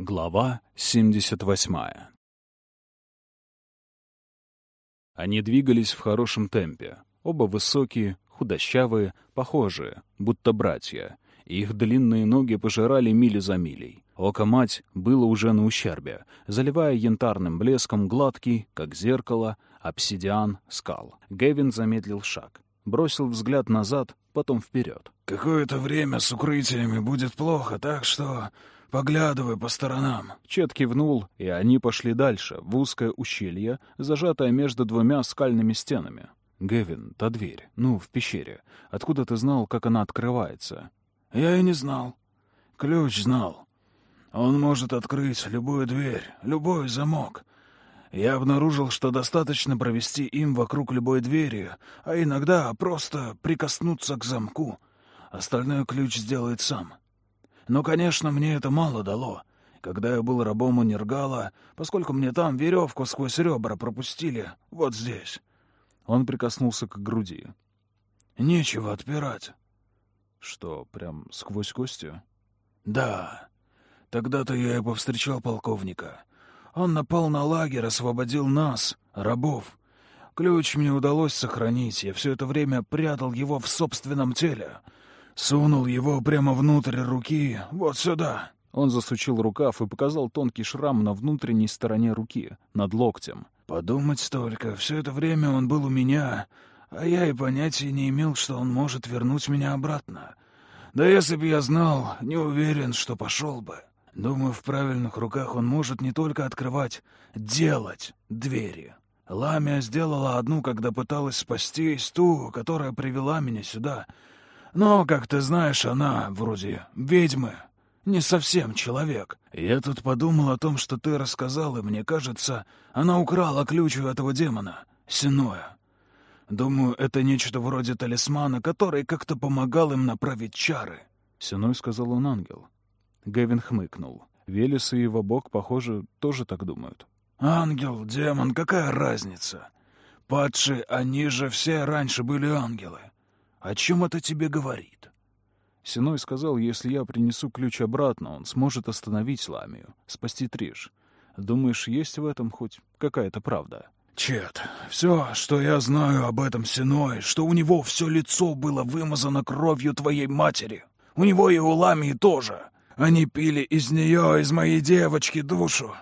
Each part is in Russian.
Глава 78 Они двигались в хорошем темпе. Оба высокие, худощавые, похожие, будто братья. Их длинные ноги пожирали мили за милей. Око-мать было уже на ущербе, заливая янтарным блеском гладкий, как зеркало, обсидиан скал. Гевин замедлил шаг. Бросил взгляд назад, потом вперед. «Какое-то время с укрытиями будет плохо, так что поглядывай по сторонам». Чет кивнул, и они пошли дальше, в узкое ущелье, зажатое между двумя скальными стенами. «Гевин, та дверь, ну, в пещере. Откуда ты знал, как она открывается?» «Я и не знал. Ключ знал. Он может открыть любую дверь, любой замок. Я обнаружил, что достаточно провести им вокруг любой двери, а иногда просто прикоснуться к замку. Остальное ключ сделает сам. Но, конечно, мне это мало дало. Когда я был рабом у Нергала, поскольку мне там веревку сквозь ребра пропустили, вот здесь. Он прикоснулся к груди. Нечего отпирать. Что, прям сквозь кости? Да. Тогда-то я и повстречал полковника. Он напал на лагерь, освободил нас, рабов. Ключ мне удалось сохранить. Я все это время прятал его в собственном теле. Сунул его прямо внутрь руки, вот сюда. Он засучил рукав и показал тонкий шрам на внутренней стороне руки, над локтем. Подумать только, все это время он был у меня, а я и понятия не имел, что он может вернуть меня обратно. Да если бы я знал, не уверен, что пошел бы. Думаю, в правильных руках он может не только открывать, делать двери. Ламия сделала одну, когда пыталась спастись, ту, которая привела меня сюда. Но, как ты знаешь, она, вроде ведьмы, не совсем человек. Я тут подумал о том, что ты рассказал, и мне кажется, она украла ключ у этого демона, Синоя. Думаю, это нечто вроде талисмана, который как-то помогал им направить чары. Синой сказал он ангел. Гевин хмыкнул. Велес и его бог, похоже, тоже так думают. «Ангел, демон, какая разница? Падшие, они же все раньше были ангелы. О чем это тебе говорит?» Синой сказал, если я принесу ключ обратно, он сможет остановить Ламию, спасти Триш. Думаешь, есть в этом хоть какая-то правда? Чет, все, что я знаю об этом Синой, что у него все лицо было вымазано кровью твоей матери. У него и у Ламии тоже. Они пили из нее, из моей девочки, душу.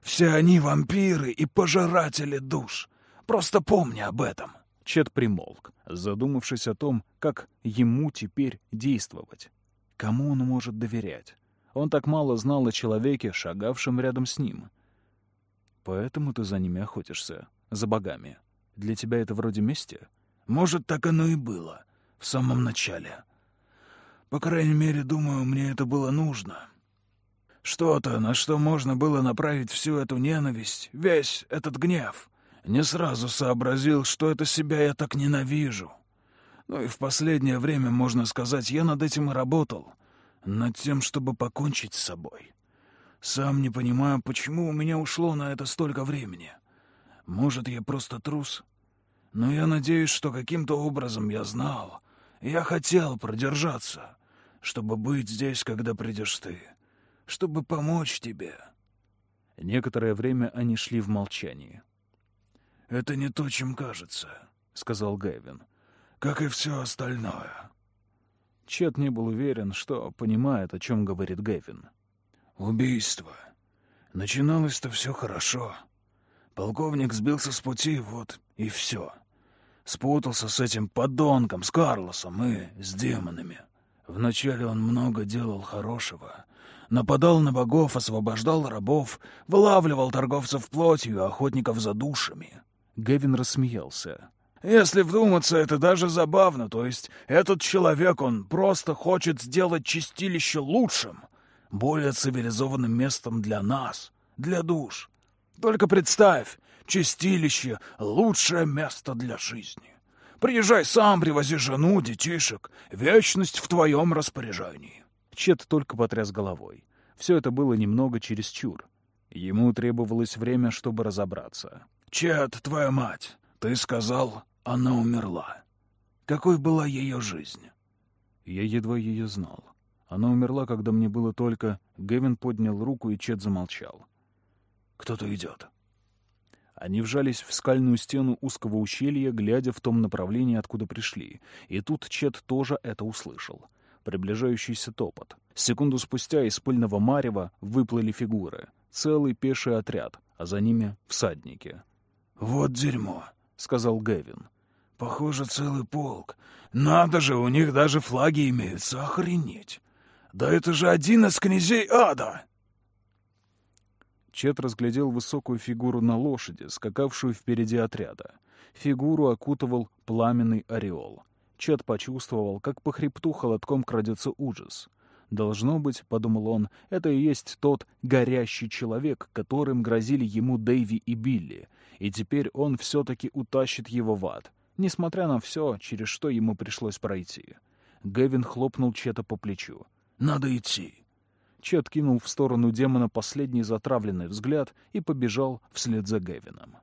Все они вампиры и пожиратели душ. Просто помни об этом». Чет примолк, задумавшись о том, как ему теперь действовать. Кому он может доверять? Он так мало знал о человеке, шагавшем рядом с ним. Поэтому ты за ними охотишься, за богами. Для тебя это вроде мести? Может, так оно и было в самом начале. По крайней мере, думаю, мне это было нужно. Что-то, на что можно было направить всю эту ненависть, весь этот гнев. Не сразу сообразил, что это себя я так ненавижу. Ну и в последнее время, можно сказать, я над этим и работал. Над тем, чтобы покончить с собой. Сам не понимаю, почему у меня ушло на это столько времени. Может, я просто трус? Но я надеюсь, что каким-то образом я знал. Я хотел продержаться чтобы быть здесь, когда придешь ты, чтобы помочь тебе». Некоторое время они шли в молчании. «Это не то, чем кажется», — сказал Гэвин, — «как и все остальное». Чет не был уверен, что понимает, о чем говорит Гэвин. «Убийство. Начиналось-то все хорошо. Полковник сбился с пути, вот и все. Спутался с этим подонком, с Карлосом и с демонами. Вначале он много делал хорошего. Нападал на богов, освобождал рабов, вылавливал торговцев плотью, охотников за душами. Гевин рассмеялся. Если вдуматься, это даже забавно. То есть этот человек, он просто хочет сделать чистилище лучшим, более цивилизованным местом для нас, для душ. Только представь, чистилище — лучшее место для жизни. Приезжай сам, привози жену, детишек. Вечность в твоем распоряжении». Чет только потряс головой. Все это было немного чересчур. Ему требовалось время, чтобы разобраться. «Чет, твоя мать, ты сказал, она умерла. Какой была ее жизнь?» Я едва ее знал. Она умерла, когда мне было только... Гевин поднял руку, и Чет замолчал. «Кто-то идет». Они вжались в скальную стену узкого ущелья, глядя в том направлении, откуда пришли. И тут Чет тоже это услышал. Приближающийся топот. Секунду спустя из пыльного марева выплыли фигуры. Целый пеший отряд, а за ними всадники. «Вот дерьмо», — сказал Гэвин. «Похоже, целый полк. Надо же, у них даже флаги имеются. Охренеть! Да это же один из князей ада!» Чет разглядел высокую фигуру на лошади, скакавшую впереди отряда. Фигуру окутывал пламенный ореол. Чет почувствовал, как по хребту холодком крадется ужас. «Должно быть, — подумал он, — это и есть тот горящий человек, которым грозили ему Дэйви и Билли, и теперь он все-таки утащит его в ад, несмотря на все, через что ему пришлось пройти». Гэвин хлопнул Чета по плечу. «Надо идти». Чет кинул в сторону демона последний затравленный взгляд и побежал вслед за Гевином.